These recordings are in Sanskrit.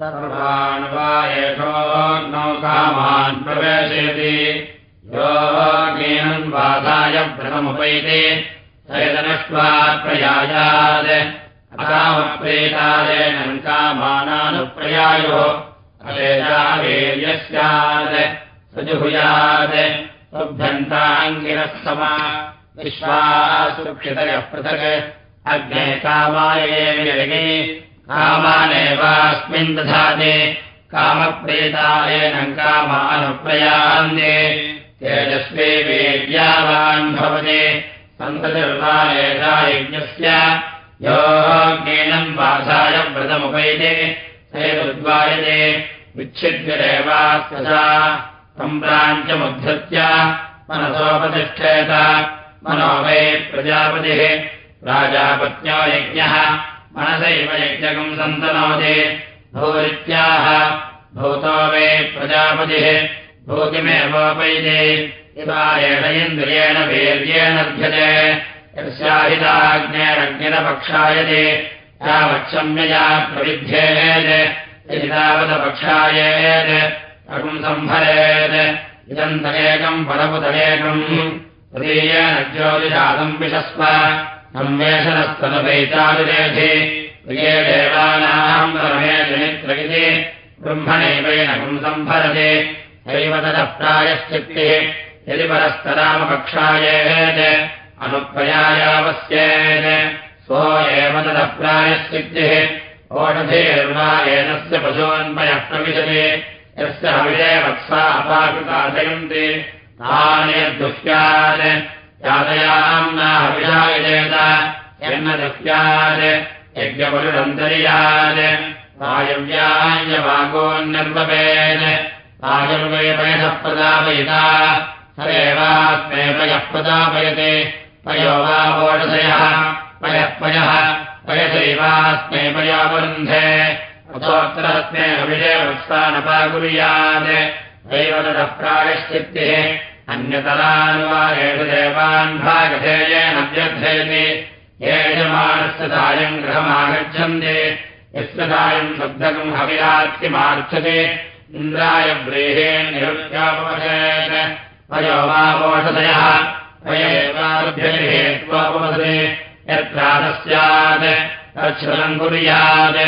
सर्वान् वा एषोऽग्नौ कामान् प्रवेशयति। वासाय व्रतमुपैति सयदनष्ट्वा प्रयायात्। अकामप्रेतादेन कामानानुप्रयायो अशेषावीर्यः स्यात् सजुहुयात् सुभ्यन्ताङ्गिरः समा विश्वासुक्षितयः पृथक्। अग्ने कामाये कामानेवास्मिन् दधाति। कामप्रेतायेन कामानुप्रयान्ते तेजस्वी वीर्यावान् भवति। सन्ततिर्वा एषा यज्ञस्य योऽग्नेनम् वासाय व्रतमुपैते। सेतुद्वायते विच्छिद्यदेवास्तसा सम्प्राञ्चमुद्धृत्य मनसोपतिष्ठेत। मनो वै प्रजापतिः। प्राजापत्यो यज्ञः मनसैव यज्ञकम् सन्तनोति। भूरित्याह भूतो वै प्रजापतिः भूतिमेवोपैते। इवा एष इन्द्रियेण वीर्येण ध्यते यस्याहिताग्नेरग्निरपक्षायते। यावच्छम्यया प्रविध्येत् यदि तावदपक्षायेत् अगुम् सम्भरेत्। इदम् तदेकम् परमुतरेकम् तदीयेन ज्योतिषादम् विशस्व संवेशनस्तनुपैतादिरेधि प्रिये देवानाम् ततः प्रायश्चित्तिः यदि परस्तरामपक्षायेत् अनुप्रयायावस्येत्। सो एव ततः प्रायश्चित्तिः ओषधेर्वा एतस्य पशून्मयः प्रविशति। यस्य हविषे वत्सा अपाकृतादयन्ति तानिर्दुह्यात्। यातयाम्ना हविषायजेत यन्न दुह्यात् यज्ञपरुरन्तर्यात्। वायव्यायवागोन्निर्वपेत् आयुर्वेदयः प्रदापयिता सरेवास्मे पयः प्रदापयते पयो वा वोषधयः पयः पयः पयसैवास्मे पयावरुन्धे अथोत्तरस्मे अभिषेवत्सानपाकुर्यात् दैवतः प्रायश्चित्तिः अन्यतरानुवारेषु देवान् भागधेयेन व्यर्थयति येजमानस्य सायम् गृहमागच्छन्ति। यस्य सायम् शुद्धकम् हविरात्रिमार्च्छति इन्द्राय व्रीहेण निरुत्यापवसेत् पयो वा वोषधयः पय एवाभ्यहेत्वापवसे यत्रातः स्यात् तच्छलम् कुर्यात्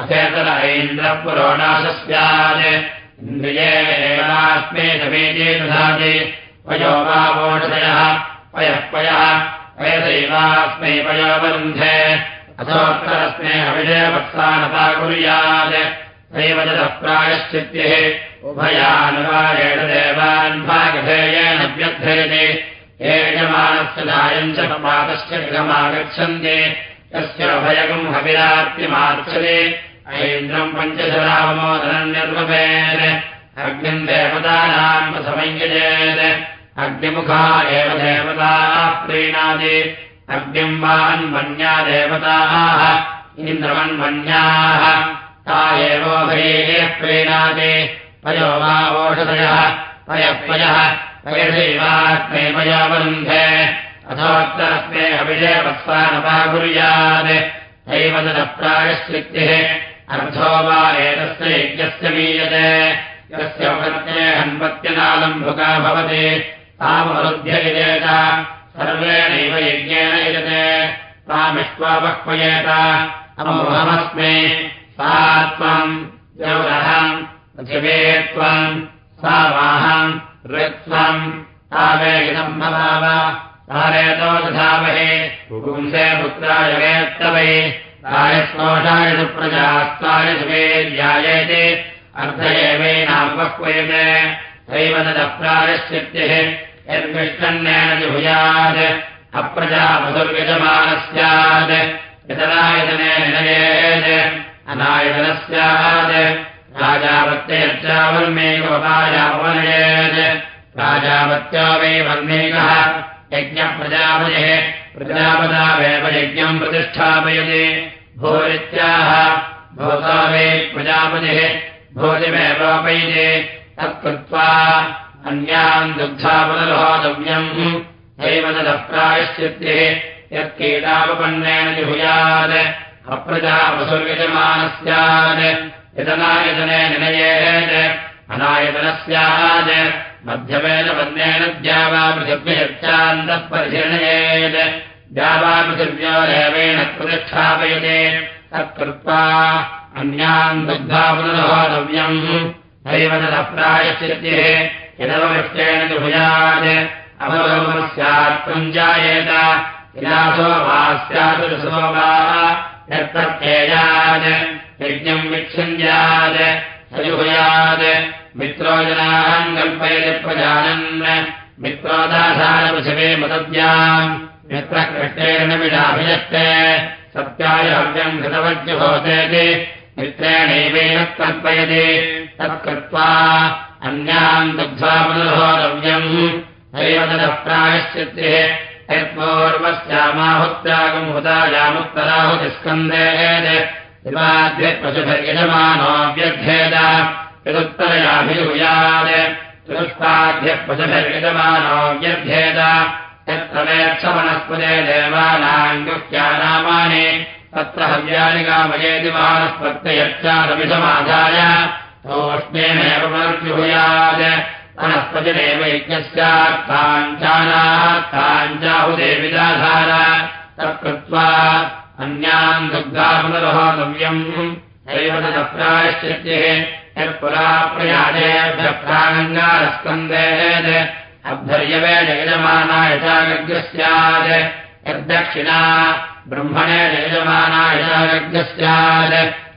अथेतर ऐन्द्रपुरोणाशः स्यात् इन्द्रियेणास्मे समेते दधाति। पयो वा वोषधयः पयः पयः, पयसैवास्मै पयोवरुन्धे अथोत्तरस्मे अविषयवत्सानता कुर्यात्। दैव ततः उभयानुवारेण देवान् भागधेयेन व्यर्थयति यजमानस्य दायम् च पातस्य गृहमागच्छन्ति। तस्य अभयगम् हविरात्रिमार्च्छते ऐन्द्रम् पञ्चशरामोदनम् निर्वपेत् अग्निम् देवतानाम् समञ्जयेत् अग्निमुखा एव देवताः प्रीणाति अग्निम् वान्मन्या देवताः। इन्द्रवन्मन्याः ता एवोभये प्रीणाति पयो वा ओषधयः। पयः पयः पयसैवात्मे पयावरुन्धे अथोत्तरस्मे अभिषेवत्सानपाकुर्यात् दैव अर्थो वा एतस्य यज्ञस्य मीयते। यस्य उपत्ये हन्वत्यनालम्भुका भवति। तामरुध्ययेत सर्वेणैव यज्ञेन यजते। तामिष्वापह्वयेत अमोहमस्मे। सा त्वम् जौरहम् पृथिवे त्वम् सा वाहम् ऋत्वम्। दधामहे। पुंसे पुत्राय वेत्तवै तायस्नोषाय सुप्रजास्ताय सुवेद्यायेति अर्थ एवैनापह्वयते दैव तदप्रायश्चित्तिः यद्विष्टन्नेन जुहुयात् अप्रजापसुर्यजमानः स्यात् यतनायतनेन नयेत् अनायतनः स्यात् राजावत्ययच्चावन्मेकवपायापनयेत् राजावत्यो वै वन्मेकः यज्ञप्रजापतिः प्रजापदावेव यज्ञम् प्रतिष्ठापयति। भूरित्याह भूता वै प्रजापतिः भूतिमेवापयति तत्कृत्वा तदप्रायश्चित्तिः यत्कीटापन्नेन जुहुयात्। अप्रजापशुर्यजमानः स्यात् यदनायतने निनयेत्। अनायतनस्यात् मध्यमेन वन्येन द्यावापृथिव्ययच्चान्तः परिशीर्णयेत् द्यावापृथिव्योरेवेण प्रतिष्ठापयते। तत्कृत्वा अन्यान् दुग्धापुनरोधव्यम् नैव ततः प्रायश्चित्यः यदवृष्टेन दुभयात् अवरोमस्यात् पुञ्जायेत विलासो वा स्यादुरसो वा यत्प्रत्ययात्। यज्ञम् विच्छिन्द्यात् सयुभयात् मित्रो जनान् कल्पयति प्रजानन् मित्रोदाधारपृथिवे मदद्याम् मित्रकृष्टेन विडाभिजष्टे सत्याय हव्यम् घृतवज्जुभवतेति मित्रेणैवेन कल्पयति। तत्कृत्वा अन्यान् दुग्धा पुनर्होरव्यम् नैव ततः प्रायश्चित्तिः। यत्पूर्वस्यामाहुत्यागम् हुतायामुत्तराहुतिस्कन्देः पशुभिर्यजमानोऽव्यर्थेद यदुत्तरयाभियुयात् चतुष्टाभ्यः पशुभिर्यजमानोऽव्यर्थेद यत्तमेच्छवनस्पदे देवानाम् गुह्यानामानि तत्र हव्यानि कामयेति वानस्पत्ययच्चारमिषमाधाय तोष्णेमेव पुनर्जुहुयात् वनस्पतिरेव यज्ञस्यार्थाञ्चानार्थाञ्चाहुदेविदाधार तत्कृत्वा अन्यान् दुग्धापुनरहोतव्यम् एव तदप्रायश्चित्यः यत्पुरा प्रयाजेभ्यः प्रागङ्गारस्कन्देत् अभ्यर्यवे जयजमानाय चागज्ञः स्यात् यद्दक्षिणा ब्रह्मणे जयजमानाय चागज्ञः स्यात्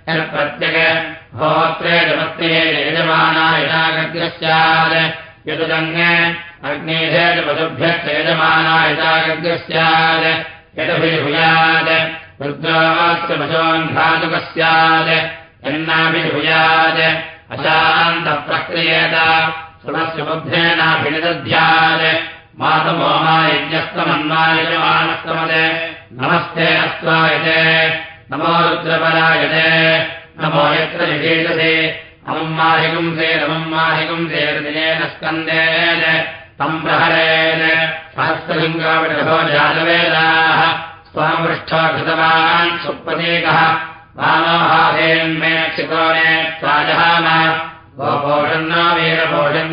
यत्प्रत्यग होत्रे जपत्ये यजमानाय चागज्ञः स्यात् यदुदङ्गे अग्नेशे यजमानाय चागज्ञः स्यात् यदभिभूयात् रुद्रास्य पशोन्घातुकः स्यात् यन्नाभिभूयात् अशान्तप्रक्रियेत सुरस्य बुद्धेनाभिनिदध्यात् मातमोमायज्ञस्तमन्वायजमानस्तमते नमस्ते अस्त्वायते नमो रुद्रपरायते। नमो यत्र विशेषसे अमम् माहिगुंसे नमम् हृदिनेन स्कन्देन तम् प्रहरेण। सहस्रलिङ्गाविषभो जातवेदाः स्वामपृष्ठो कृतवान् सुप्रतीकः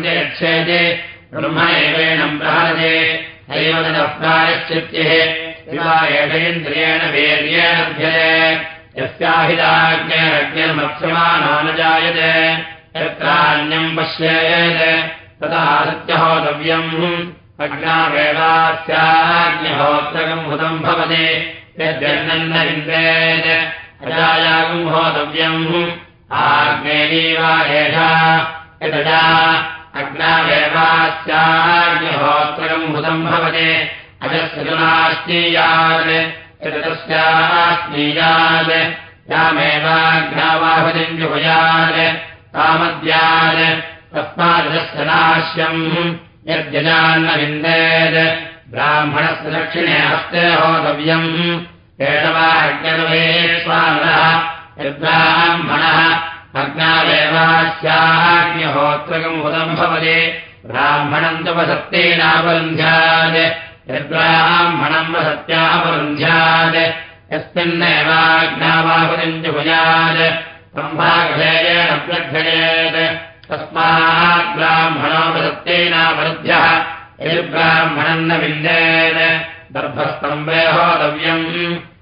च यच्छेति ब्रह्म एवेणम् प्रहरते। नैव एषेन्द्रियेण वीर्येण ध्यते यस्याहिताज्ञैरज्ञर्मत्स्यमानो न जायते। यत्रान्यम् पश्येत् तदा सत्यहोतव्यम्। अग्नावेवास्याज्ञहोत्रकम् हुतम् भवति। यद्यन्नन्न विन्देत् अजायागम् होतव्यम्। आग्नेयीवा एषा यदजा अग्नावेवास्याज्ञहोत्रकम् हुतम् भवति। अजस्यजुनाश्नीयात् यदस्याश्नीयात् यामेवाग्नावाहुतिञ्जुभयात् तामद्यात्। तस्मादस्य नाश्यम्। यद्यजान्न विन्देत्। ब्राह्मणस्य दक्षिणे हस्ते होतव्यम् स्वानः यद्ब्राह्मणः अग्नावेवास्याज्ञहोत्रकम् हुतम् भवति ब्राह्मणम् तु वसत्तेनापरुन्ध्यात् यद्ब्राह्मणम् वसत्यापरुन्ध्यात् यस्मिन्नेवाज्ञावाहुतिम् च प्रघ्नयेत्। तस्मात् ब्राह्मणो वसत्तेनापरुध्यः यद्ब्राह्मणम् न विन्देत्। दर्भस्तम्भे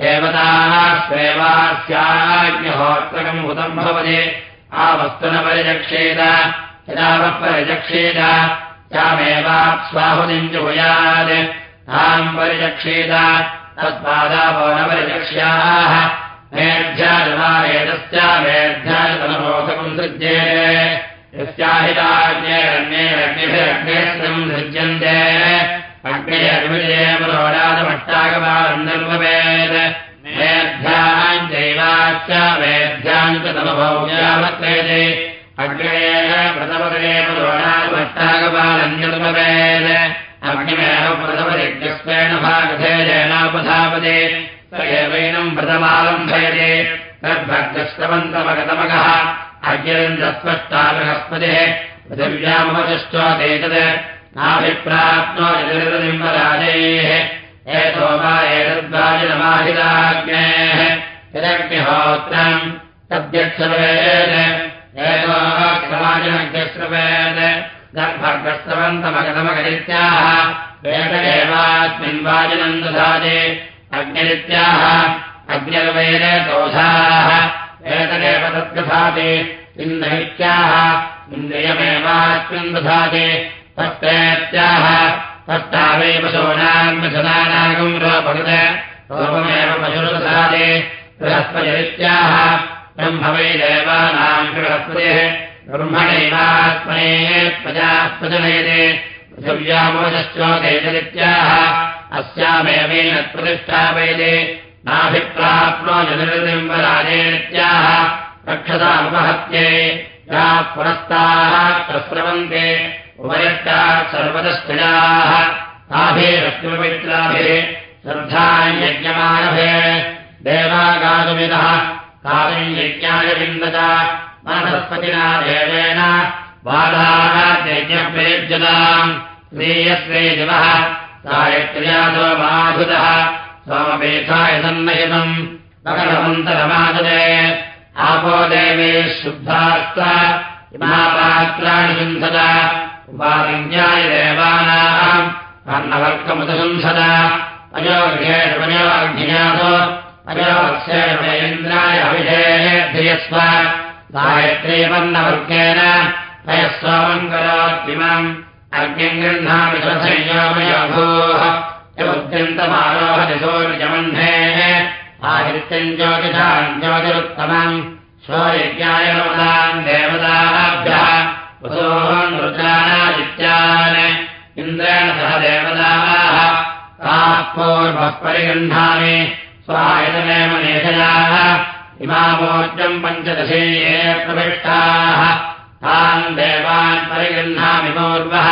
देवताः स्वेवास्याज्ञहोत्रकम् हुतम् भवति। आवस्तुन परिचक्षेत यदावः परिचक्षेत यामेवाप्स्वाहुतिम् जुहुयात् ताम् परिचक्षेत तत्पादापो न परिचक्ष्याः। मेऽध्यायवारेतस्या मेऽध्यायतनरोधकम् सृज्येते यस्याहिताज्ञैरन्यैरग्निभिरग्नेश्वरम् सृज्यन्ते अग्निरग्निजयमरोडादमट्टागमानम् निर्ववेत् मेऽध्याम् चैवाच्च मेऽध्या याङ्कतमभौव्यामत्रेते अग्रेण प्रथमदेवष्टागपालन्यतुपवेद अग्निमेव प्रथमयज्ञस्वेन भागधेयेनोपधापदे स एवैनम् व्रतमालम्भयते तद्भक्तस्तवन्तमगतमगः अग्निरन्दस्पष्टाबृहस्पतिः पृथिव्यामवचश्चोदेतत् नाभिप्राप्नो यदिम्बराजेः एतो वा एतद्वाजिनमाहिताग्नेः, यदग्निहोत्रम् तद्यक्षवेद एतो समाजनग्यश्रवेद गर्भग्रस्तवन्तमगतमगरित्याः वेद वाजिनम् दधाते, अग्निरित्याह अग्निर्वेद दोषाः एतदेव तत्कथाते इन्द्रैत्याह इन्द्रियमेवास्मिन् दधाते तत्तेत्याह तत्तावेव पशूनान्मशदानागम् रोपकृत रूपमेव पशुर्दधाते बृहस्पतिरित्याह ब्रह्मवै देवानाम् बृहस्पतिः ब्रह्मणैवात्मने प्रजाः प्रजनयते पृथिव्यामोचश्चोदेतरित्याह अस्यामेवेन प्रतिष्ठापयते नाभिप्राप्नो जनिर्दिम्बराजेत्याह रक्षतामुपहत्ये या पुरस्ताः प्रस्रवन्ते उपरिष्टाः सर्वतस्त्रियाः ताभिरश्मिपवित्राभिः श्रद्धायज्ञमानभिः देवागातुमिदः कालयज्ञाय विन्दत। मानस्पतिना देवेन। बाधाः यज्ञप्रयुज्यताम् श्रेयस्वे दिवः मकरमन्तरमाददे आपो देवे शुद्धास्त। इमापात्राणि शुन्धत उपाविज्ञाय देवानाम् कर्णवर्गमुदशुन्धत अयोग्येषमयोग्नियासो अयोक्ष्येन्द्राय अभिषेः धियस्व गायत्री वर्णवर्गेण तयः सोमम् करोत्तिमम् अग्निम् गृह्णामि संयोमयोभूः यमुद्यन्तमारोहति सूर्यमह्नेः आदित्यम् ज्योतिषाम् ज्योतिरुत्तमम्। नमताम् देवताभ्यः इन्द्रेण सह देवताः। पूर्वः परिगृह्णामि। स्वायतनेव नेषयाः इमामोर्जम् पञ्चदशेये प्रविष्टाः। तान् देवान् परिगृह्णामि पूर्वः।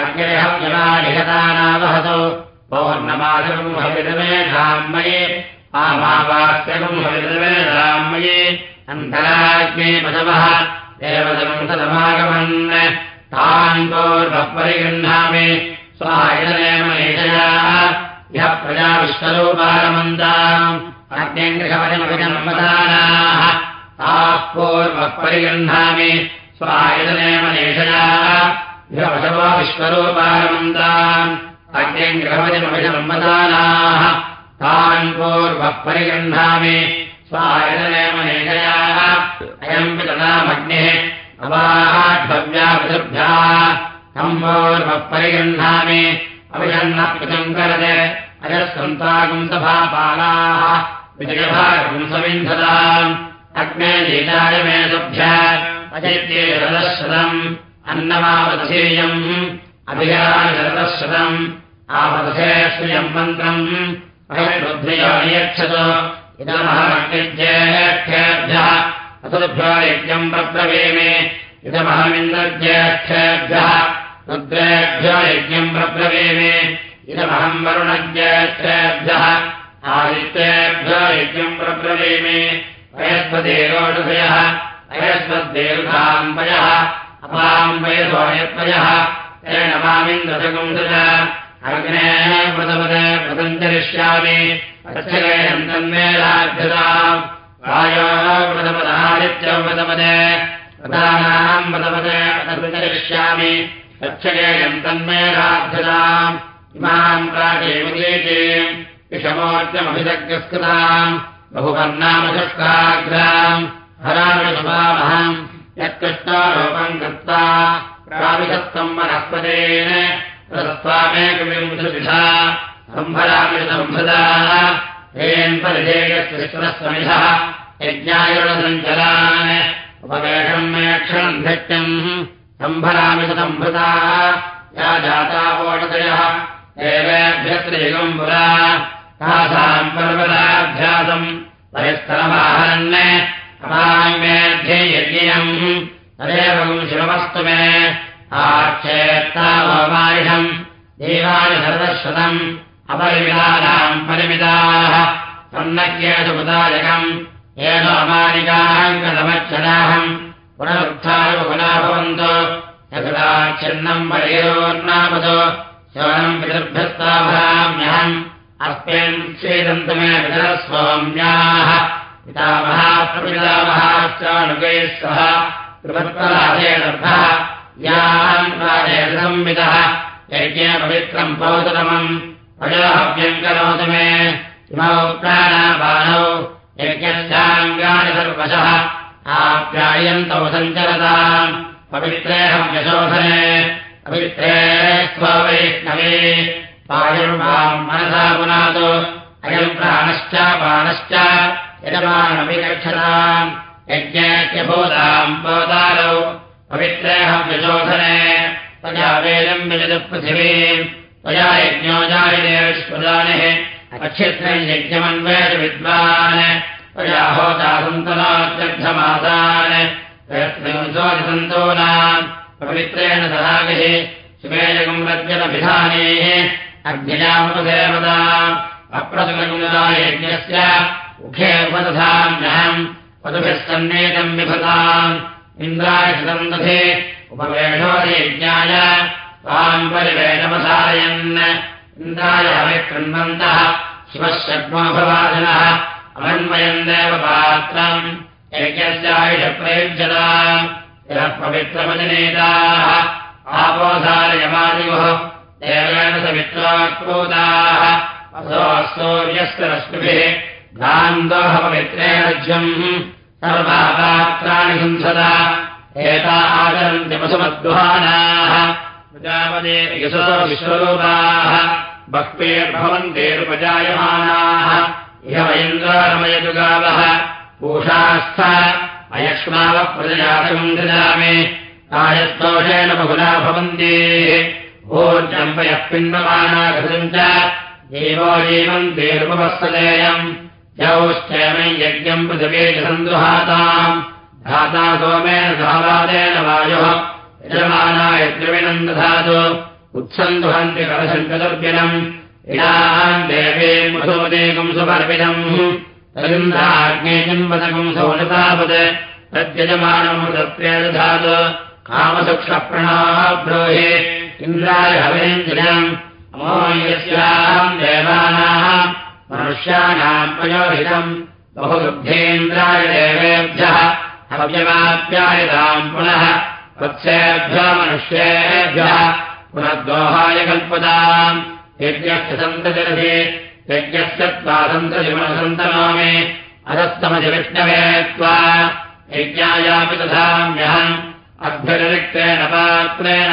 अग्निहव्यमानिहतानावहतु पौर्णमासकम् हविदमेधाम्मये आमावास्यकम् हविदमेधाम्मये अन्तराग्ने पशवः देवदंसदमागमन् तान् पूर्वः परिगृह्णामि। स्वायतनेव नेषयाः यः प्रजा विश्वरूपारमन्ताम् अग्निगृहवजमभिजन्मदानाः ताः पूर्वः परिगृह्णामि। नेषयाः ह्यवशवो विश्वरूपारमन्ताम् अग्निगृहवजमभिजन्मदानाः तान् पूर्वः परिगृह्णामि। स्वायतनेव नेषयाः अयम् अवाढव्यापितुर्भ्याः तम् पूर्वः परिगृह्णामि अभिषन्नकृतम् करते। अजस्सन्तागम् सभापालाः। विजयभागम् सविन्धताम्। अग्ने लीलाय मे तुभ्य अजैत्ये शरदश्रतम् अन्नमावधेयम्। अभियाय शरदश्रतम् आवधे श्रियम् मन्त्रम्। अयरुद्धियो नियच्छत। इदमहमग्निज्येष्ठेभ्यः असुभ्यो यज्ञम् प्रब्रवीमि। इदमहमिन्द्रज्येष्ठेभ्यः रुद्रेभ्यो यज्ञम् प्रब्रवीमि। इदमहम् वरुणज्येष्ठेभ्यः आदित्येभ्यो यज्ञम् अपाम्बयसोयत्वयः तेन मामिन्द्रशकुंसज अग्नेः प्रथमद प्रसञ्चरिष्यामि। अर्चकयम् तन्मेलाभ्यताम् प्रथमदादित्यम् प्रथमदे प्रधानाम् प्रथमदे प्रसञ्चरिष्यामि रक्षकेयम् तन्मेलाभ्यताम् इमाम् प्राचीमतीचीम् विषमोर्जमभिदग्रस्कृताम् बहुवर्णामशस्काग्राम् हरामशुभामहम् यत्कृष्णारूपम् कृत्वा प्राविशत्तम् वनस्पतेन। प्रदत्त्वामेकविंशतिषा सम्भरामि सम्भृदाः परिधेयश्रिश्वरस्वमिषः यज्ञायुणसञ्चलान् उपवेशम् मेक्षणम् धृत्यम् सम्भरामि सम्भृताः या जाता वोषदयः देवेभ्यस्त्रियुगम् पुरा तासाम् पर्वताभ्यासम् परिस्तरमाहरन् अपाङ्मेध्ये यज्ञम् तदेव शिवमस्तु मे आक्षेत्तावमारिषम् देवानि सर्वश्रुतम् अपरिमितानाम् परिमिताः सन्नज्ञेषु मुदायकम् येन अमानिकाङ्गतमक्षदाहम् पुनरुत्थाय पुनः भवन्तु। यथाच्छिन्नम् परियोर्नामतो शवनम् पितृभ्यस्ताभराम्यहम् अस्मिन् स्वीदन्तु पितामहाप्रपितामहाश्चानुगैः सह संविदः। यज्ञे पवित्रम् पौतरमम् प्रजाहव्यम् करोतु मे इमौ प्राणाबाणौ यज्ञस्याङ्गानि सर्वशः आप्यायन्तौ सञ्चरताम् पवित्रेऽहम् यशोधने पवित्रे स्ववैष्णवे। पायुर्वाम् मनसा पुनातु अयम् प्राणश्च बाणश्च यजमानमपि गच्छताम् यज्ञेत्यभूताम् पोतारौ यशोधने। त्वया विजतु पृथिवीम्। त्वया यज्ञो जायते विश्वदानिः अक्षित्रम् यज्ञमन्वेष विद्वान् त्वया होता सन्तनोत्यर्थमासान् प्रयत्नसन्तूनाम् पवित्रेण सदागिः सुमेजकम् रज्जनभिधानेः परिवेशमसारयन् इन्द्राय हविकृण्वन्तः शिवः षड्मोभवादिनः अमन्वयम् देवपात्रम्। यज्ञस्यायुषप्रयुज्यता यः पवित्रमजनेताः। आपोधारयमादिगुः देवेन समित्रोक्रोताः असो सूर्यस्य रश्मिभिः गान्धोहपवित्रेणज्यम् सर्वापात्राणि हिंसदा एता आचरन्ति पशुमद्गुहानाः इह वयन्द्रारमयतु गावः पूषास्थ अयक्ष्मावः प्रजयातम् ददामि कायस्तोषेण बहुना भवन्ति। ऊर्जम्पयः पिण्डमाना घृतम् च देवो जीवन्तेरुपवस्तदेयम् यौश्चेमम् यज्ञम् पृथिवे सन्दुहाताम् धाता सोमेन सहवादेन वायुः यजमानाय त्रिविणम् दधातु उत्सन्दुहन्ति कलशङ्कदर्पिणम् इडाम् देवीम् मधुमदेकम् सुपर्पितम्। तदिन्द्राग्ने जन्मदकम् सौनतावत् तद्यजमानम् तत्रे दधातु कामसुक्षप्रणाः ब्रूहि इन्द्राय हवेन्द्रियम्। अमोयस्याम् देवानाः। मनुष्याणाम् प्रयोहितम्। बहुदुग्धेन्द्राय देवेभ्यः। हव्यमाप्यायताम् पुनः वत्सेभ्यो मनुष्येभ्यः पुनर्दोहाय कल्पताम्। यज्ञस्य सन्ततिरसि यज्ञस्य त्वा सन्ततिमनसन्तनोमि अधस्तमति विष्णवे त्वा। यज्ञायापि तथाम्यहम् अभ्यतिरिक्तेन पात्रेण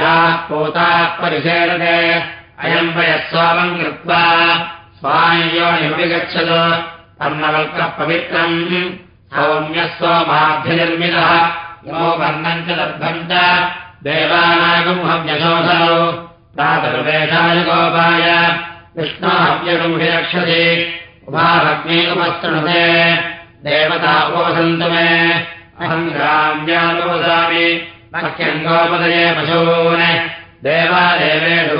याः पोताः परिषेदते अयम् वयः स्वामम् कृत्वा स्वायोनिमपि गच्छतु। कर्णवल्कः पवित्रम्। सौम्यः सोमाभ्यनिर्मितः यो वर्णम् च देवानागुंहव्यशोधनौ प्रातर्वेषाय गोपाय विष्णोहव्यगुंहि रक्षति उभाभग्नेकुमस्तृणुते देवता उपवसन्तु मे। गोपदये पशून्। देवादेवेषु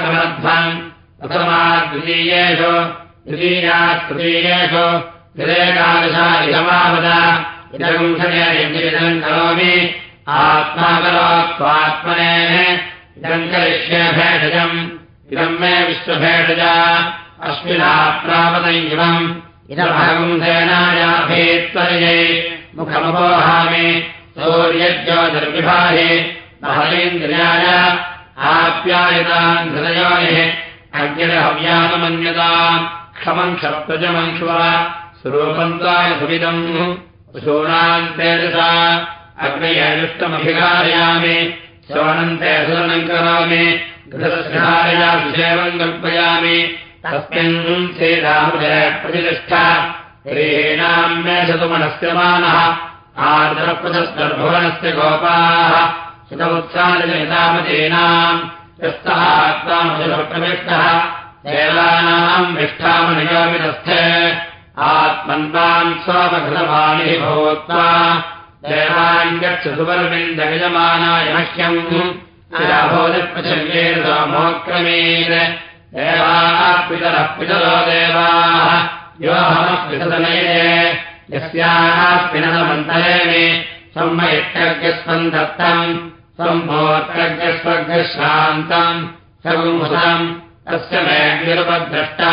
क्रमध्वम् प्रथमा द्वितीयेषु द्वितीया तृतीयेषु। त्रिदेकादशादिगमावद इदगुंसनेयम् करोमि। आत्मा करोत्वात्मनेः इदम् करिष्ये भेषजम्। इदम् मे विश्वभेषजा। अस्मिनाप्रापदम् इदमहगुंसेनायाभेत्वर्यै मुखमपोहामि। सौर्यज्योतिर्विभाहि। महलेन्द्रियाय आप्यायताम् हृदयोनिः। अग्निरहव्यानमन्यताम्। क्षमम् क्षप्तजमङ्क्ष्व स्वरूपन्ताय सुविदम्। पशूनाम् तेजसा अग्नयजुष्टमभिकारयामि श्रवणन्ते सुदनम् करोमि गृहस्यारया विषेवम् कल्पयामि तस्मिन् श्रीरामजय प्रतिष्ठा ह्रीणाम् मे शतुमनस्यमानः आर्द्रप्रशस्तर्भुवनस्य गोपाः शतवत्सारजनितामतीनाम् यस्तः आत्मामशुप्रविष्टः देवानाम् विष्ठामनियोमितस्थे आत्मन्वान् स्वमघृतवाणिः भूत्वा देवान् गच्छ सुवर्विन्दयजमानाय मह्यम् मोक्रमेण देवाः पितरः पितरो देवाः योऽहमः पितनये यस्याः पिनदमन्तरे मे सम्मयत्यज्ञस्वम् दत्तम् सम्भोत्रज्ञस्वर्गश्रान्तम् सर्वम् तस्य मे विरुपद्रष्टा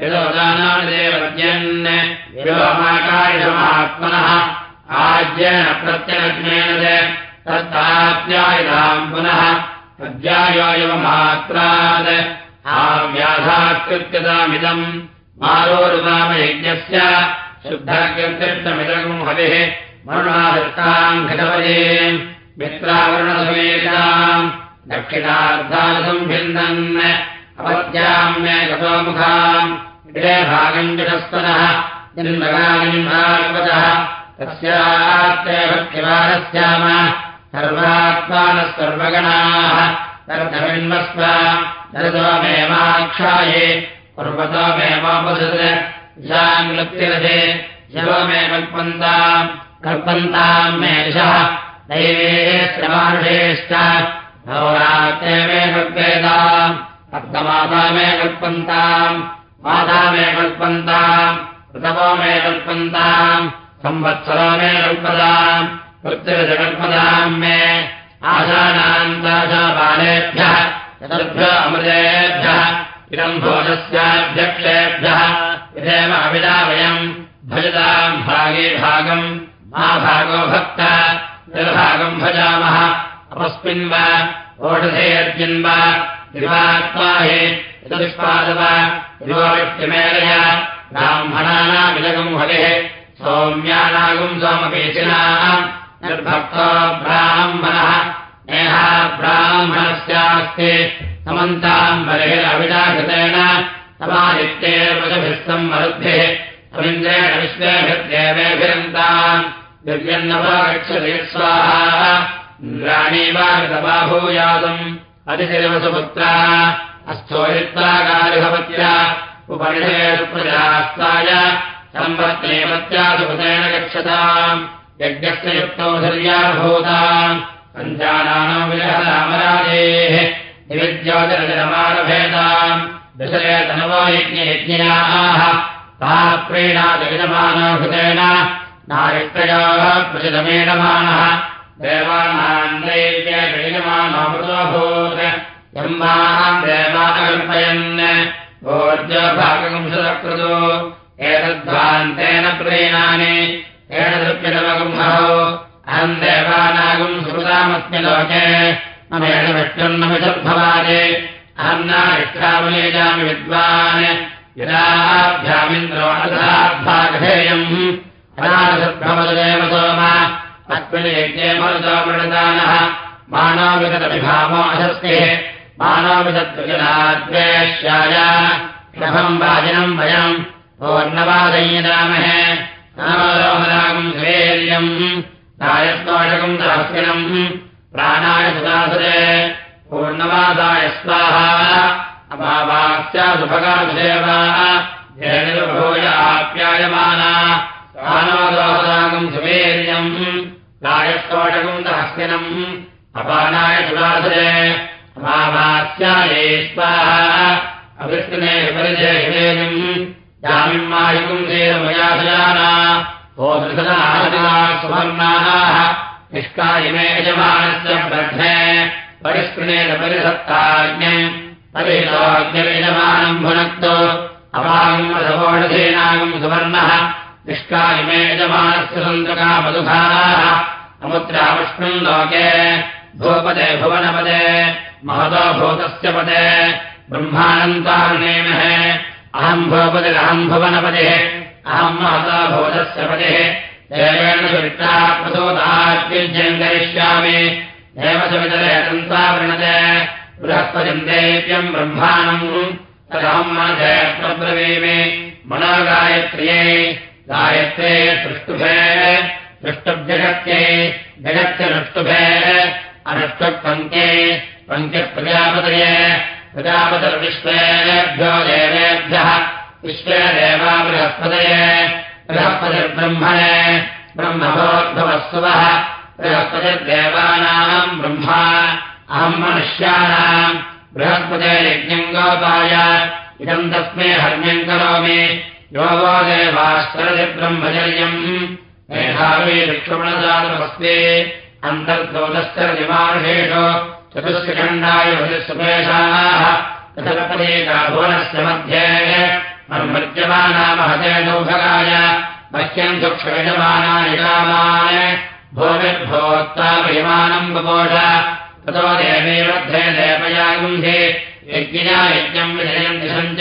यदोदानानि देव वद्यन् व्योमाकारिषमात्मनः आज्येन प्रत्यनग्नेन च तत्ताप्यायताम् पुनः अद्यायोयवमात्रात् आव्याधाकृत्यतामिदम् मारोरुदामयज्ञस्य शुद्धकृत्यमिदम् हविः मरुणादृष्टाम् घटवये मित्रावरुणसमेताम् दक्षिणार्धासम् भिन्दन् अपत्याम्ये गतोमुखाम् सर्वगणाः। तर्धमिन्वस्व तर्दोमेवाक्षाये पर्वतोमेवापसत् ईशान्लुप्तिरथे शिवमे कल्पन्ताम् कल्पन्ताम् मे दिशः दैवे श्रमानुषेश्च भवरात्रे मे कल्पेताम् अर्थमाता मे कल्पन्ताम् माता मे कल्पन्ताम् ऋतवो मे कल्पन्ताम् संवत्सरो मे कल्पताम् वृत्तिरजकल्पताम् मे आशानान्ताशापालेभ्यः चतुर्भ्यो अमृतेभ्यः इदम् भोजस्याध्यक्षेभ्यः, इदेव अविदा वयम् भजताम् भागे भागम् मा भागो भक्त निर्भागम् भजामः, अपस्मिन् वा ओषधेऽर्जिन् वा, दिवात्मा हि चतुष्पादव दिवोक्तिमेलय ब्राह्मणानामिलगम् हरिः सौम्यानागम् सोमपेचिनाः। निर्भक्तो ब्राह्मणः। नेहा ब्राह्मणस्यास्ति। समन्ताम् समादित्येर्वशभिस्तम् मरुद्भिः समिन्द्रेण विश्वेभिर्देवेभिरन्ताम् दिव्यन्नवागच्छति स्वाहा। इन्द्राणीवागतबाहूयासम् अतिशिरवसुपुत्राः अस्थोरित्रागारिभवत्या उपनिषेषु प्रजास्ताय सम्पत्नेपत्यासुपतेन गच्छताम् यज्ञस्य युक्तौ धर्याभूताम् पञ्चानानो विलहरामराजेः निविद्योतिरजनमानभेदाम् दशरे तनवो यज्ञयज्ञयाः ताः प्रीणादविजमानभृतेन नारिष्टयोः प्रचितमीडमानः देवानाम् दैव्यमानोऽभूत् यम्बाम् देवाकल्पयन् भोज्यभागंसकृतो एतद्ध्वान्तेन प्रीणानि। येन दृप्यनवगुंहौ अहम् देवानागुम् सुकृतामस्मि लोके। ममेण विष्णुर्नमिषद्भवानि अहम् नारिष्ठामलेजामि विद्वान्। यदाभ्यामिन्द्रो अधाभागधेयम् अनासद्भवदेव सोम। अस्मिन् यज्ञे मरुतो मृणदानः। मानोविगतविभामो अशस्तिः मानोविदद्विजनाद्वेष्याय शभम् वाजिनम् वयम् पूर्णवादय्यदामहे नामोदोहदागम् श्रेयम् नायस्तोषकम् सहस्रिणम् प्राणाय सुदासरे पूर्णवादाय स्वाहा। अभावास्यासुभगासेवा धेनुर्भूय आप्यायमाना प्राणोदोहदागम् सुवीर्यम् रायस्तोषकम् सहस्रिणम् अपानाय सुदासरे परिजयम् यामिम् मायुकुम् सेरमयासयाना सुवर्णाः। निष्कायिमे यजमानस्य ब्रह्मे। परिहितोऽग्निर्यजमानम् भुनक्तो। अवागम् सुवर्णः। निष्कायिमे यजमानस्य सन्तका मधुखानाः अमुत्राविष्णुम् लोके भूपदे भुवनपदे महतो भूतस्य पदे ब्रह्मानन्तारुणेमहे अहम् भूपतिरहम् भुवनपतिः अहम् महता भूतस्य पतिः। देवेन सुमित्रा प्रसोदाद्युज्यम् करिष्यामि। देवसुमितरयतन्ता वृणते। बृहस्पतिम् देव्यम् ब्रह्माणम् तदहम् मनसे प्रब्रवीमि। मनोगायत्र्यै गायत्रे सृष्टुभे दृष्टुभ्यगत्यै जगत्य दृष्टुभे अनुष्टुपङ्के पङ्क्यप्रजापतये प्रजापतिर्विश्वेभ्यो देवेभ्यः विश्वे देवा बृहस्पतये बृहस्पतिर्ब्रह्मणे ब्रह्मभोद्भवस्तुवः बृहस्पतिर्देवानाम् ब्रह्मा अहम् मनुष्याणाम् बृहस्पते यज्ञम् गोपाय इदम् तस्मै हर्म्यम् करोमि यो वो देवाश्चरति ब्रह्मचर्यम् मेधावी विक्षुमणजातमस्ति अन्तर्गोदश्चरतिमानुषेषु चतुष्खण्डाय सुपेशाः भुवनस्य मध्ये। मर्मज्यमानामहते नौभगाय मह्यम् सुक्षयजमानानि कामान् भोविर्भोक्ताभिमानम् बपोष। ततो देवी मध्ये देवया गुंहे यज्ञया यज्ञम् विजयम् दिशम् च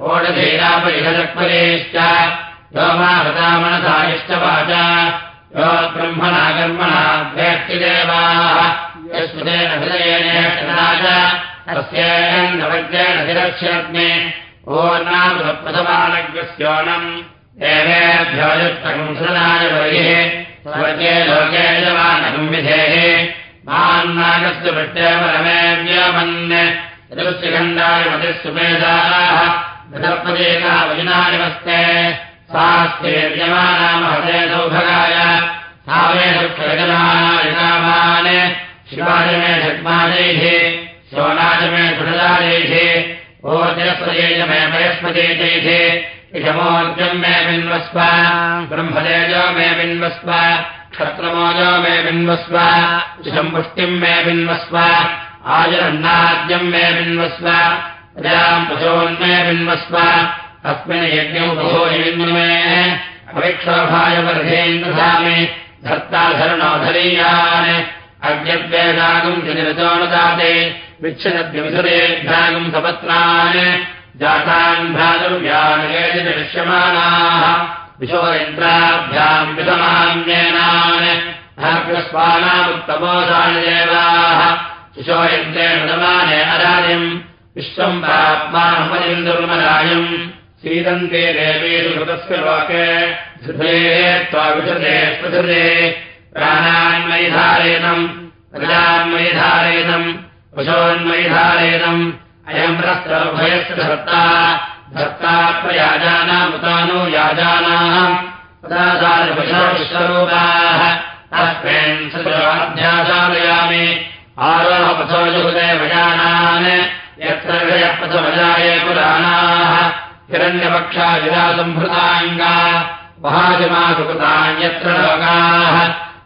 ओषधीरापरिषदक्परेश्च योमाहृतामनसायश्च वाचा यो ब्रह्मणा कर्मणा वेष्टिदेवाः यस्मृतेन हृदयेन च तस्येन्नवज्रेण शिरक्षरग्ने ओर्णामृतप्रथमानग्रस्योणम् देवेभ्यो युक्तकंसनाय बहिः स्वर्गे लोके यजमानकम् विधेः। मान्नागस्य वृष्टेव रमे व्योमन् चतुश्चिखण्डाय मतिः सुमेधाः गतप्रदेका वचनानिमस्ते सास्तेर्यमाना महते सौभगाय सा मे सुक्षयजमानायकामान् शिवाय मे षड्माजैः शोनाय मे सुषदाजैः ओजस्पदेज मे वयस्पदेजैः इषमोर्जम् मे बिन्वस्व ब्रह्मतेजो मे बिन्वस्व क्षत्रमोजो मे बिन्वस्व इषम्पुष्टिम् मे बिन्वस्व आयुरन्नाद्यम् मे बिन्वस्व प्रजाम् पशोन्मे बिन्वस्व अस्मिन् यज्ञौ बभोजिन्मे अविक्षोभाय वर्धेन्द्रधामि धर्ता धरणोधरीयान् अज्ञद्वेदागम् च निरजोनुदाते विच्छदद्विसुरेभ्यागम् सपत्नान् जातान् भ्रातुर्व्यानगेति दृश्यमानाः विशोरेन्द्राभ्याम् विधमान्येनान् भाग्यस्वानामुत्तमोदानि देवाः किशोरेन्द्रेण दमाने अरादिम् विश्वम् प्राप्मानपरिन्दुर्मरायम् सीदन्ते देवेषु कृतस्य लोके। धृते त्वाविषते स्पृशते प्राणान्मयिधारेणम् प्रजान्मयिधारेणम् पशोन्मयिधारेणम् अयम् रस्त्रभयस्य धर्ता। धर्ता प्रयाजानामुतानो याजानाः। विश्वरूपाः तस्मिन् सद्यासालयामि आरोहपथो जुहुते भजानान्। यत्र विषयपथमजाये पुराणाः हिरण्यपक्षा विरासम्भृताङ्गा महाजमासुकृतान्यत्र लोकाः।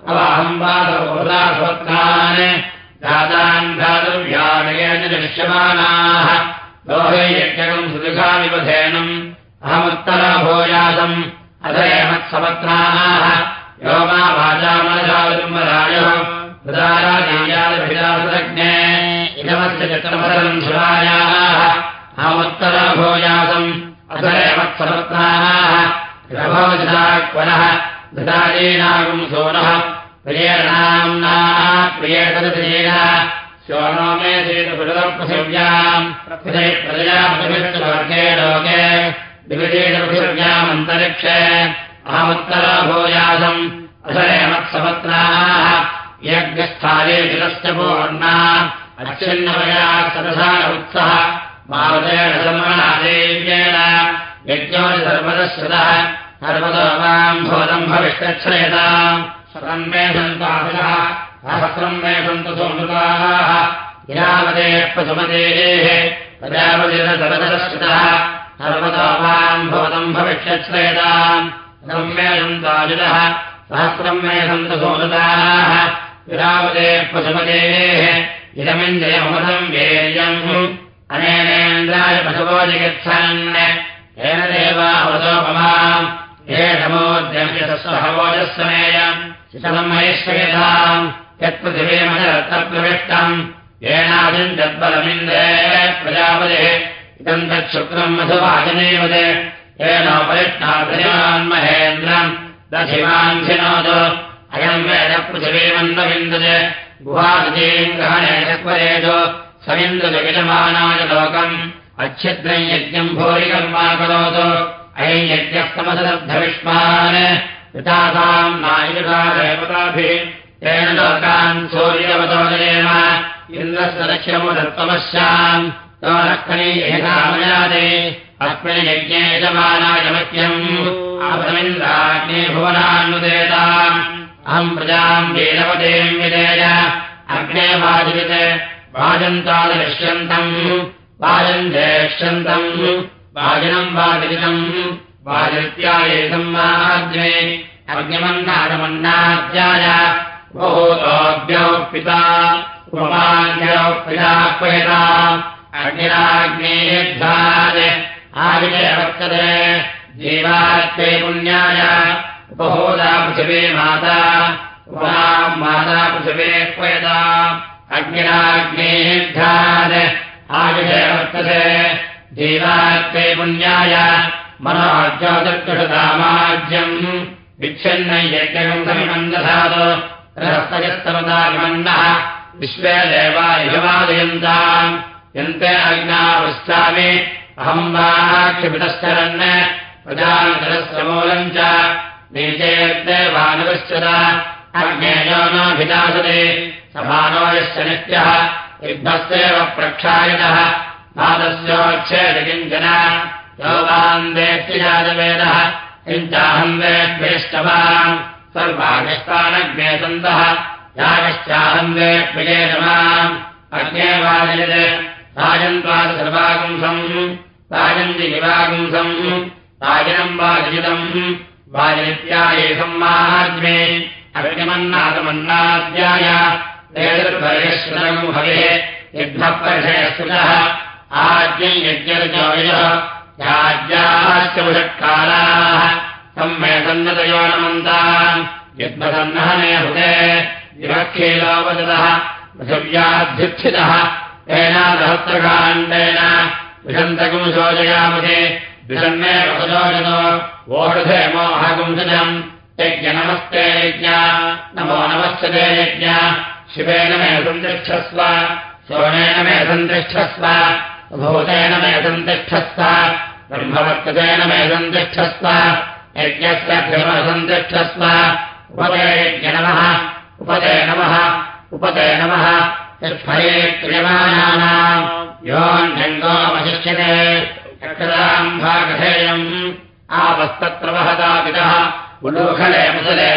अवाहम्बादुदासवत्नान् जातान् भ्रातुर्व्यानयेन दृश्यमानाः। लोहे यज्ञकम् सुदुघानिबधेनम् अहमुत्तरभूयासम्। अधयमत्सपत्नाः यो मा वाचामनजालुम्बरायः प्रदारादीयादभिलासज्ञे इदमस्य चक्रमरम् शिवायाः। अहमुत्तरभूयासम् अधयमत्सपत्नाः रभोजदाक्वनः धृतादीनागम् सोनः। प्रियेणाम्नाः प्रियेतदीन शोनो मे चेतपृथक्पृथिव्याम् प्रजयापृथिवर्गे लोके। विविधेषपृथिव्यामन्तरिक्षे अहमुत्तराभूयासम्। अधरेमत्सपत्नाः यज्ञस्थाने चिरश्च पूर्णा। अच्छिन्नमया सदसा उत्सः मारुतेन सम्मणादेव्येन यज्ञो सर्वदश्रुतः सर्वतो माम् भूतम् भविष्यच्छ्रयताम् सन्ताभिः सहस्रम् मे सन्तु सोमृताः प्रसुमतेः प्रजापतिरसर्वदश्रुतः सर्वतो माम् भूतम् भविष्यच्छ्रयताम् मे सन्ताजुलः सहस्रम् मे सन्तु सोमृताः प्रसुमतेः इदमिन्द्रियमृतम् वेर्यम् अनेनेन्द्राय पशवो जिगच्छन् येन देवावतोपमाम् हे नमोद्यम्यसहवोजस्वमेयम् शिशमहेश्वयताम् यत्पृथिवीमरत्नप्रविष्टम् येनादिम् तद्बलमिन्द्रे प्रजापतिः। इदम् तच्छुक्रम् मधुवाजनेवत् येनोपरिष्णाभिमान् महेन्द्रम्। गुहादीम् ग्रहणे चक्वरेषु सविन्दुजविजमानाय लोकम्। अच्छिद्रम् यज्ञम् भूरिकर्मा करोतु अयम् पितासाम् नायुगादेवताभिः तेन लोकान् तोरक्षणे एकामयादे अस्मिन् यज्ञे यजमानायमत्यम् अपरमिन्द्राग्ने भुवनान्नुदेता अहम् प्रजाम् वीरवदेम् विदेय। अग्ने वाजित वाजन्तादृश्यन्तम् वाजम् ज्येष्यन्तम् वाजिनम् वाजितम् वाजित्यायेदम् वाग्ने अग्निमन्नादमन्नाद्याय बहुतोऽभ्यौ पिता आविजय वर्तते जीवात्मे पुण्याय उपहोदा पृथिवे माता उपमाम् माता पृथिवे क्वयता अग्निराग्नेभ्याय आविजय वर्तते जीवात्मे पुण्याय मनोज्योतिर्कृषतामाज्यम् विच्छिन्नयज्ञगन्धमिमम् दधातु रहस्तयस्तमदाभिमन्नः विश्वे देवायवादयन्ताम् यन्ते अग्नावृष्टामि अहम् वाक्षिपितश्चरन् प्रजान्तरस्य मूलम् च नीचेदेवानुपश्चत अग्नेयो नाभिलासते समानो यश्च नित्यः युद्धस्येव प्रक्षायतः पादस्योच्छेदकिञ्चन योगान् वेत्यजातवेदः किञ्चाहम् वेद्वेष्टवान् सर्वागस्तानग्ने सन्तः यागश्चाहम् वेत्प्रिये नमाम् अग्ने वाजयत् राजन्त्वाद सर्वागुंसम् राजन्ति निवागुंसम् राजनम् वाजयितम् वाजनित्यायेषम् माहात्मे अग्निमन्नादमन्नाद्याय तेजर्भयश्रुतम् हवे यद्भः परिषयस्कृतः आज्ञम् यज्ञर्जोयः याज्याश्च वृषत्काराः सम्मेसन्नतयो नमन्ताम् यद्भसन्नहने हुते विवक्षीलोपदतः पृथिव्याध्युत्थितः तेनादहस्रकाण्डेन विषन्तकम् शोचयामहे विषन्नेव सजोजनो वोषधे मोहगुंसजम् यज्ञनमस्ते यज्ञ नमो नमस्ते यज्ञ शिवेन मे सन्तिष्ठस्व सोमेन मे सन्तिष्ठस्व भूतेन मे सन्तिष्ठस्व ब्रह्मवर्ततेन मे सन्तिष्ठस्व यज्ञस्य सन्तिष्ठस्व उपदे नमः उपदे नमः यत्फले क्रियमाणानाम् योऽन्यङ्गोमशिष्यते चक्रदाम् भागधेयम् आपस्तत्र वहदापितः उलूखले मुसले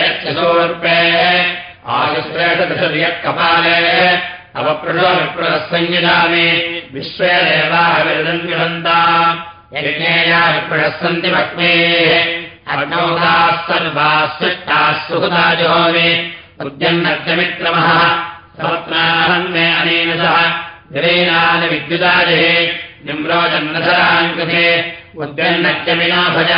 यच्छसूर्पे आयुश्रेषदशयत्कपाले अवपृषो विप्रः संयुधामि विश्वे देवाः विरदन्विहन्ताम् यज्ञेया विप्रः सन्ति भक्मेः अर्णोदाः सर्वाः सृष्टाः सुहृदा जोमि उद्यन्नद्यमिक्रमः समत्नाहन्मे अनेन सह। विलीनानि विद्युदाजहे। निम्रोजन्नधरान् कृते। उद्यन्नत्यमिना भज।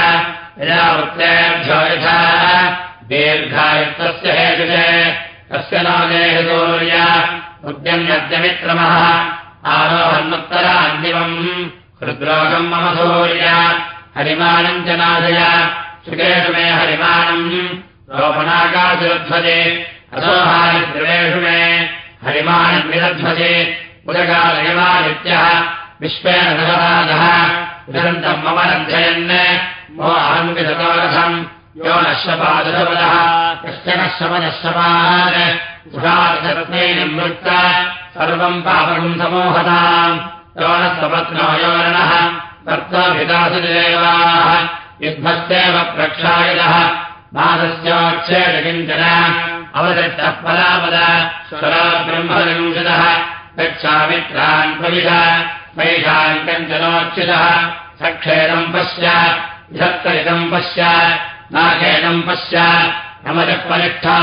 यदा वृत्तेभ्यो यथा दीर्घायुक्तस्य हेतुजे तस्य नागेहतोर्य उद्यन्नद्यमिक्रमः आरोहन्मुत्तरान्दिवम् हृद्रोगम् मम सूर्य, हरिमानम् च सुखेषु मे हरिमानम् रोपणाकाशुध्वजे असोहारिद्रवेषु मे विश्वेन नवराजः विदन्तम् मम रन्धयन् मो यो नश्वपादशपदः यस्य नश्वपदश्वपान् सुषादशरत्नेन मृत्त सर्वम् पापकम् समोहताम्। यो न स्वपत्नो योरणः कर्तव्यदासुदेवाः युद्धस्येव प्रक्षायतः मासस्योच्छेदकिञ्चन अवदत्तः परापद स्वराब्रह्मविंशतः। गच्छामित्रान् प्रविश वैषान् कञ्चनोच्युतः। सक्षेदम् पश्य विधत्तरितम् पश्य नाकेदम् पश्य नमजपरिष्ठा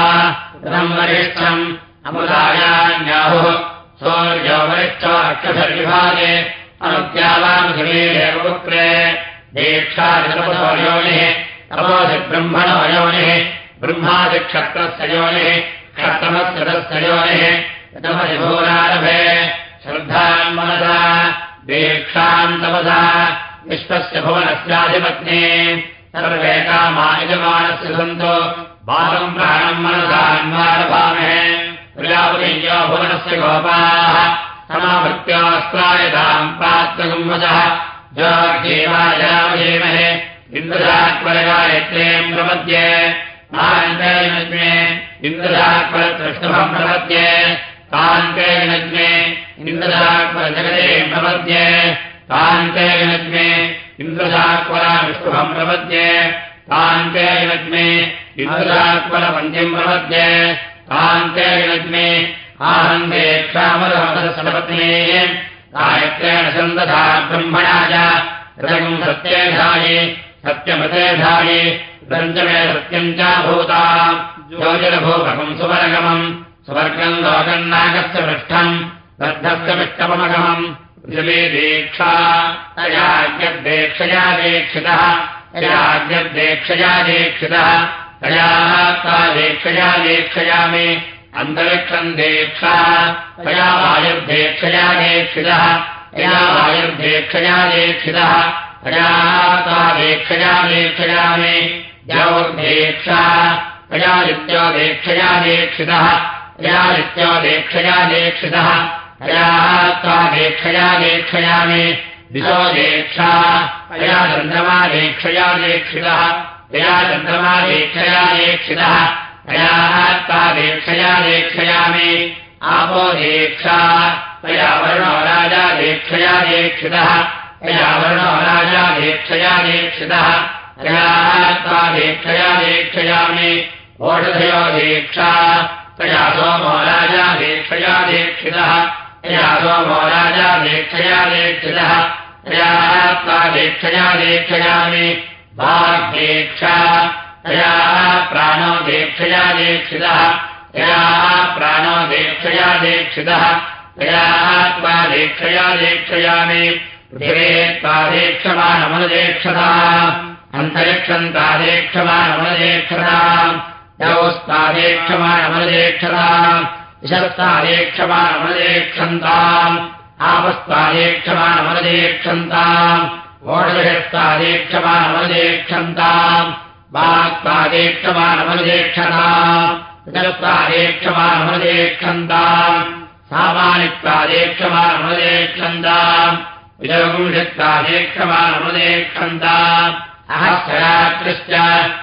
रम् वरिष्ठम् अमुदायान्याहुः। सौर्यो वरिष्ठो अक्षसर्विभागे। अनुद्यावामधिमेव पुत्रे। दीक्षादितपसो योनिः। तपोधिब्रह्मणो योनिः। ब्रह्मादिक्षत्रस्य योनिः। क्षत्रमस्य योनिः। मनसा दीक्षाम् तपसा। विश्वस्य भुवनस्याधिपत्ने सर्वे कामा यजमानस्य सन्तो। बालम् प्राणम् मनसान्वारभामहे प्रजापतियो भुवनस्य गोपाः। समाभृत्यास्त्रायताम् प्राप्तगुम्वजः जोग्येवायामहे इन्द्रजात्परगायत्रेम् प्रपद्ये। कान्तेनज्ञे। इन्द्रजात्परतृष्णभम् प्रपद्ये। कान्तेनज्ञे। इन्द्रजात्परजगते प्रपद्ये कान्तेनज्ञे इन्द्रजात्परविष्णुभम् प्रपद्ये कान्तेनज्ञे इन्द्रजात्परपञ्चम् प्रपद्ये कान्तेनज्ञे आहन्दे क्षामरपत्ने गायत्रेण सन्दधा ब्रह्मणाय रजम् सत्येधाये सत्यमतेधाये पञ्चमे सत्यम् च भूता योजनभूपकम् सुवर्गमम् सुवर्गम् लोकन्नागस्य पृष्ठम् पृथिवी दीक्षा तयाज्ञद्देक्षया दीक्षितः तयाज्ञद्देक्षया दीक्षितः तया सा दीक्षया दीक्षयामि अन्तरिक्षम् दीक्षा तया वायुर्देक्षया दीक्षितः तया वायुर्देक्षया दीक्षितः तया सा दीक्षया दीक्षयामि द्यौर्देक्षा तयादित्यो दीक्षया दीक्षितः तयादित्यो दीक्षया दीक्षितः तया सा दीक्षया दीक्षयामि दिशो दीक्षा तया चन्द्रमा दीक्षया दीक्षितः तया चन्द्रमा दीक्षया दीक्षितः तया सा दीक्षया दीक्षयामि आपो दीक्षा तया वर्णो राजा दीक्षया दीक्षितः तया वर्णो राजा तया सा दीक्षया दीक्षयामि ओषधयो दीक्षा तया राजा दीक्षया दीक्षितः तया सोमो राजा दीक्षया दीक्षितः सा दीक्षया दीक्षयामि वाग्दीक्षा तया प्राणो दीक्षया दीक्षितः तया प्राणो दीक्षया दीक्षितः तया त्वा दीक्षया दीक्षयामि पृथिवे त्वादीक्षमाणमनुदीक्षता अन्तरिक्षम् तादीक्षमाणमनुदीक्षता यौस्तादीक्षमाणमनुदीक्षता विशस्तादीक्षमाणमनुदीक्षन्ताम् आपस्तादीक्षमाणमनुदीक्षन्ताम् ओषधस्तादीक्षमाणमनुदीक्षन्ताम् वाक्तादीक्षमाणमनुदीक्षताम् विजस्तादीक्षमाणमनुदीक्षन्ताम् सामानित्वादीक्षमाणमनुदीक्षन्ताम् विजगुंषित्वादीक्षमाणमनुदीक्षन्ताम् अहस्याकृश्च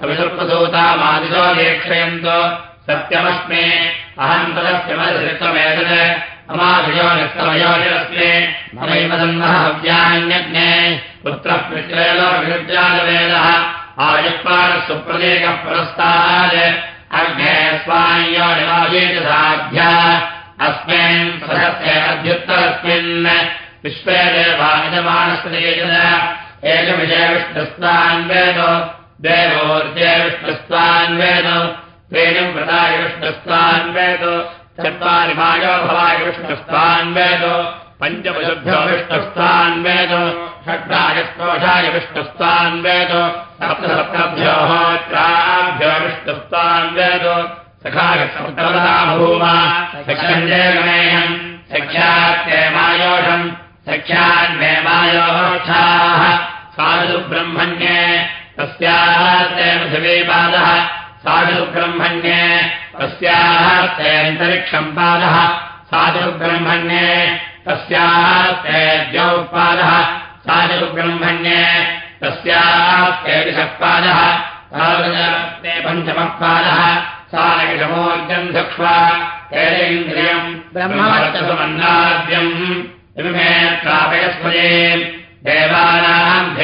सविसर्पसूतामादिशो दीक्षयन्तो सत्यमस्मि। अहम् तदस्य मदृत्वमेतत् अमाभियो निस्तमयोनिरस्मि ममैव सन्महव्यान्यज्ञे पुत्रः मित्रेणो विरुद्राजवेदः आयुक्पाणः सुप्रतीकः पुरस्तात् अग्ने स्वायो साध्या। अस्मिन् सहस्रे अध्युत्तरस्मिन् विश्वे देवायजमानस्त्रीजन एकविजय देवोर्जे विष्णस्त्वान्वेद त्रीणिम् व्रताय विष्णस्त्वान्वेद चत्वारि मायो भवाय विष्णस्त्वान्वेद पञ्चपशुभ्यो विष्णस्त्वान्वेद षड्राय स्तोषाय विष्णस्त्वान्वेद सख्यात्ते मायोषम्। सख्यान्मे मायोषाः। ते पृथिवीपादः साधुब्रह्मण्ये तस्याः ते अन्तरिक्षम् पादः साधुब्रह्मण्ये तस्याः ते द्यौपादः साधुब्रह्मण्ये तस्याः ते दिशःपादः ते पञ्चमः पादः सारकिषमोर्जम् धक्ष्वा तेरेन्द्रियम् ब्रह्मवर्चसमन्नाद्यम् इमे प्रापयस्मये देवानाम्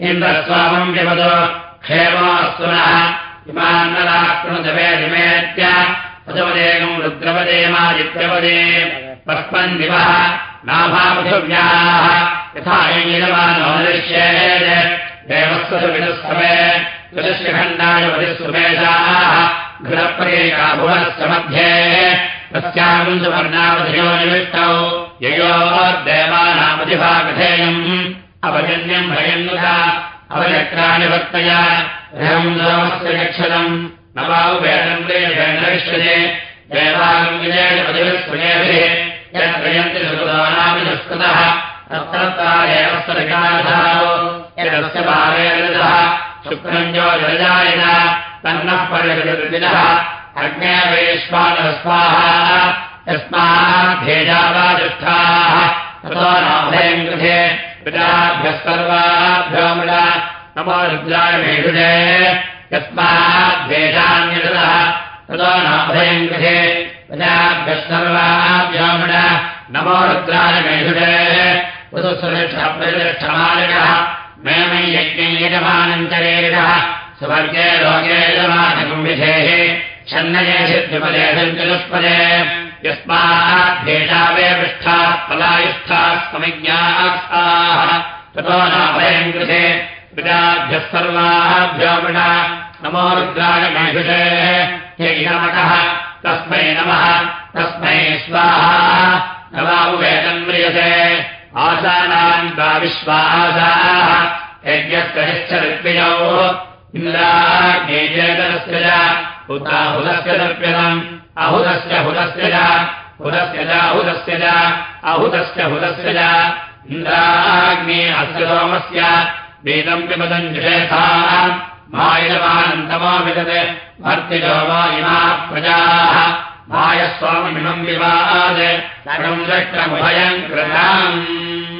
इन्द्रस्वामम् विवदो क्षेमोऽस्तुनः इमान्नराकृणुदवेदिमेत्य पदवदेकम् रुद्रवदेमादित्यवदे पस्पन् दिवः नाभापृथिव्याः। यथा ईलमानो दृश्येत् देवस्य सुविदुस्तमे चतुष्यखण्डायवतिस्वमेषाः घृतप्रयेका भुवनस्य मध्ये। तस्याम् सुवर्णावधियो निमिष्टौ ययोर्देवानामधिभागधेयम् अपजन्यम् भयन्नुता अवचक्राणि वर्तया ह्यम् सोमस्य यक्षदम् न वावेदम् प्रियेणविष्यते देवाङ्गिजेभिः यत्रयन्ति सुकृतानापि संस्कृतः तत्रत्तादेव यदस्य बालेरः शुक्रञ्जो जलजायन तन्नः परिहृदिनः अग्ने वैश्वानः स्वाहा यस्माद्धेजावाजुष्ठाः ततो नाभयम् गृहे पिताभ्यः सर्वाभ्यो मृड नमो यस्माद्धेशान्यतः ततो नाभयम् गृहे पिताभ्यः सर्वाभ्यो मृड नमो रुद्राय मेषुजे पुरुषमालिकः मे मै यज्ञै यजमानम् चरेरिणः सुवर्गे लोके यजमानकुम्भिषेः छन्नये सिद्धिपदेशम् चतुष्पदे यस्माद्भेषावे पृष्ठाः पलायुष्ठाः समिज्ञास्थाः ततो नाभयम् कृते पिताभ्यः सर्वाभ्यो मृणा नमो रुद्रागमेषुषे यज्ञमकः तस्मै नमः। तस्मै स्वाहा। नवावेदम् म्रियते। आशानाम् वा विश्वासाः। ऋत्विजौ इन्द्राग्नेजेतनस्य च उताहुलस्य दर्प्यनम् अहुदस्य हुदस्य च हुदस्य चाहुदस्य च अहुदस्य हुदस्य च इन्द्राग्ने अस्य सोमस्य वेदम् पिबदम् जुषेथा। मायमानन्तमो विदते भर्तिजो वा इमाः प्रजाः। मायस्वामिमम् कृताम्